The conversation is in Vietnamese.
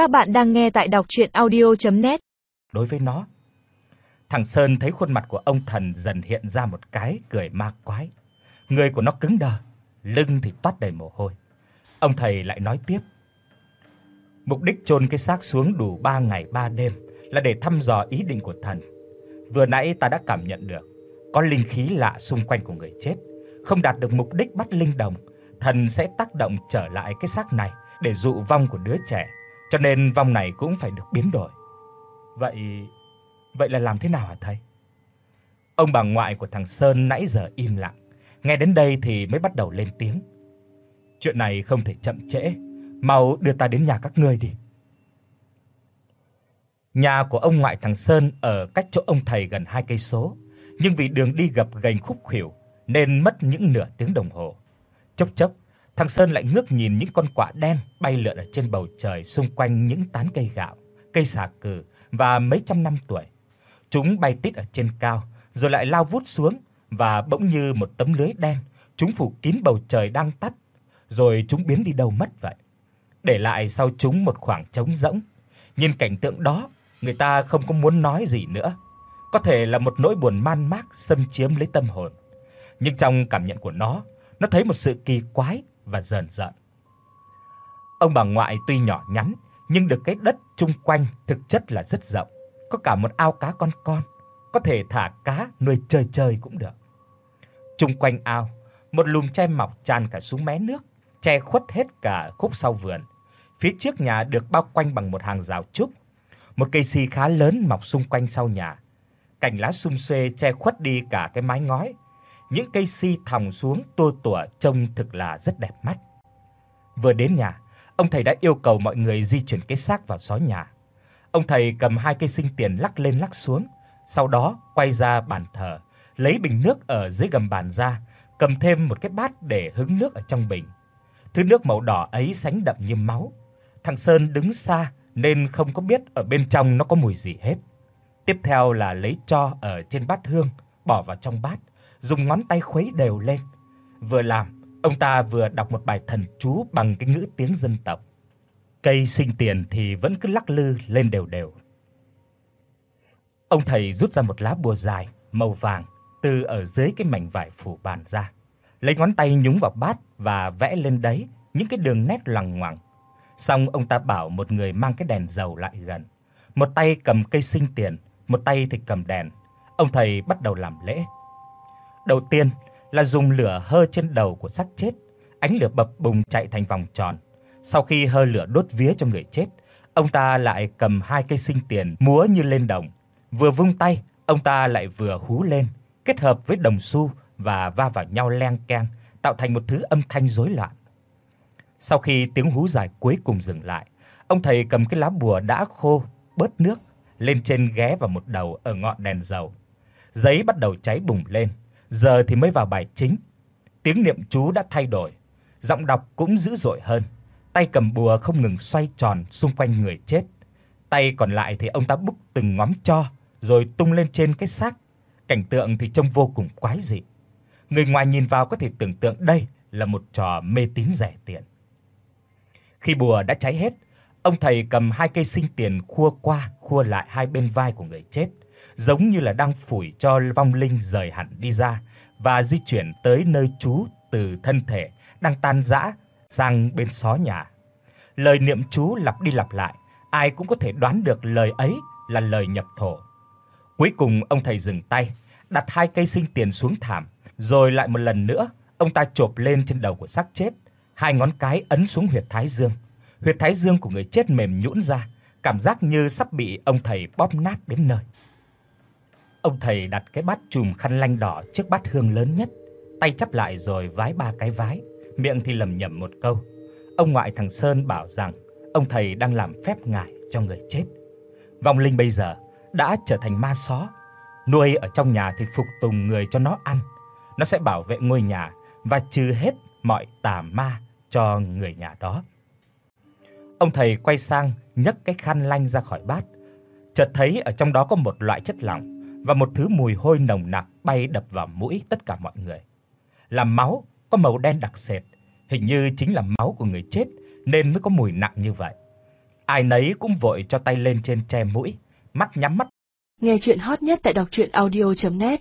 Các bạn đang nghe tại đọc audio net Đối với nó, thằng Sơn thấy khuôn mặt của ông thần dần hiện ra một cái cười ma quái. Người của nó cứng đờ, lưng thì toát đầy mồ hôi. Ông thầy lại nói tiếp: Mục đích chôn cái xác xuống đủ 3 ngày 3 đêm là để thăm dò ý định của thần. Vừa nãy ta đã cảm nhận được có linh khí lạ xung quanh của người chết, không đạt được mục đích bắt linh đồng, thần sẽ tác động trở lại cái xác này để dụ vong của đứa trẻ, cho nên vong này cũng phải được biến đổi. Vậy vậy là làm thế nào hả thầy? Ông bà ngoại của thằng Sơn nãy giờ im lặng, nghe đến đây thì mới bắt đầu lên tiếng. Chuyện này không thể chậm trễ, mau đưa ta đến nhà các ngươi đi. Nhà của ông ngoại thằng Sơn ở cách chỗ ông thầy gần 2 cây số, nhưng vì đường đi gập ghềnh khúc khuỷu nên mất những nửa tiếng đồng hồ. Chốc chốc, thằng Sơn lại ngước nhìn những con quạ đen bay lượn ở trên bầu trời xung quanh những tán cây gạo, cây xà cừ và mấy trăm năm tuổi. Chúng bay tít ở trên cao, rồi lại lao vút xuống và bỗng như một tấm lưới đen, chúng phủ kín bầu trời đang tắt, rồi chúng biến đi đâu mất vậy. Để lại sau chúng một khoảng trống rỗng. Nhìn cảnh tượng đó, người ta không có muốn nói gì nữa. Có thể là một nỗi buồn man mác xâm chiếm lấy tâm hồn. Nhưng trong cảm nhận của nó, nó thấy một sự kỳ quái và rờn rợn. Ông bà ngoại tuy nhỏ nhắn, nhưng được cái đất chung quanh thực chất là rất rộng, có cả một ao cá con con, có thể thả cá nuôi chơi chơi cũng được. Chung quanh ao, một lùm tre mọc tràn cả xuống mé nước, che khuất hết cả khúc sau vườn. Phía trước nhà được bao quanh bằng một hàng rào trúc. Một cây si khá lớn mọc xung quanh sau nhà. Cành lá sum xuê che khuất đi cả cái mái ngói. Những cây si thòng xuống tua tủa trông thực là rất đẹp mắt. Vừa đến nhà, ông thầy đã yêu cầu mọi người di chuyển cái xác vào xó nhà. Ông thầy cầm hai cây sinh tiền lắc lên lắc xuống, sau đó quay ra bàn thờ, lấy bình nước ở dưới gầm bàn ra, cầm thêm một cái bát để hứng nước ở trong bình. Thứ nước màu đỏ ấy sánh đậm như máu. Thằng Sơn đứng xa nên không có biết ở bên trong nó có mùi gì hết. Tiếp theo là lấy tro ở trên bát hương bỏ vào trong bát, dùng ngón tay khuấy đều lên. Vừa làm, ông ta vừa đọc một bài thần chú bằng cái ngữ tiếng dân tộc. Cây sinh tiền thì vẫn cứ lắc lư lên đều đều. Ông thầy rút ra một lá bùa dài màu vàng từ ở dưới cái mảnh vải phủ bàn ra, lấy ngón tay nhúng vào bát và vẽ lên đấy những cái đường nét loằng ngoằng. Xong ông ta bảo một người mang cái đèn dầu lại gần, một tay cầm cây sinh tiền, một tay thì cầm đèn. Ông thầy bắt đầu làm lễ. Đầu tiên là dùng lửa hơ trên đầu của xác chết, ánh lửa bập bùng chạy thành vòng tròn. Sau khi hơ lửa đốt vía cho người chết, ông ta lại cầm hai cây sinh tiền múa như lên đồng. Vừa vung tay, ông ta lại vừa hú lên, kết hợp với đồng xu và va vào nhau leng keng, tạo thành một thứ âm thanh rối loạn. Sau khi tiếng hú dài cuối cùng dừng lại, ông thầy cầm cái lá bùa đã khô, bớt nước lên trên ghé vào một đầu ở ngọn đèn dầu. Giấy bắt đầu cháy bùng lên, giờ thì mới vào bài chính. Tiếng niệm chú đã thay đổi, giọng đọc cũng dữ dội hơn. Tay cầm bùa không ngừng xoay tròn xung quanh người chết. Tay còn lại thì ông ta búc từng ngón cho rồi tung lên trên cái xác. Cảnh tượng thì trông vô cùng quái dị. Người ngoài nhìn vào có thể tưởng tượng đây là một trò mê tín rẻ tiền. Khi bùa đã cháy hết, ông thầy cầm hai cây sinh tiền khua qua khua lại hai bên vai của người chết, giống như là đang phủi cho vong linh rời hẳn đi ra và di chuyển tới nơi trú từ thân thể đang tan rã sang bên xó nhà. Lời niệm chú lặp đi lặp lại, ai cũng có thể đoán được lời ấy là lời nhập thổ. Cuối cùng ông thầy dừng tay, đặt hai cây sinh tiền xuống thảm, rồi lại một lần nữa, ông ta chộp lên trên đầu của xác chết, hai ngón cái ấn xuống huyệt thái dương. Huyệt thái dương của người chết mềm nhũn ra, cảm giác như sắp bị ông thầy bóp nát đến nơi. Ông thầy đặt cái bát chùm khăn lanh đỏ trước bát hương lớn nhất, tay chắp lại rồi vái ba cái vái, miệng thì lẩm nhẩm một câu. Ông ngoại thằng Sơn bảo rằng ông thầy đang làm phép ngải cho người chết. Vong linh bây giờ đã trở thành ma só, nuôi ở trong nhà thì phục tùng người cho nó ăn. Nó sẽ bảo vệ ngôi nhà và trừ hết mọi tà ma cho người nhà đó. Ông thầy quay sang nhấc cái khăn lanh ra khỏi bát, chợt thấy ở trong đó có một loại chất lỏng và một thứ mùi hôi nồng nặc bay đập vào mũi tất cả mọi người. Là máu có màu đen đặc sệt, hình như chính là máu của người chết nên mới có mùi nặng như vậy. Ai nấy cũng vội cho tay lên trên che mũi, mắt nhắm mắt. Nghe truyện hot nhất tại doctruyenaudio.net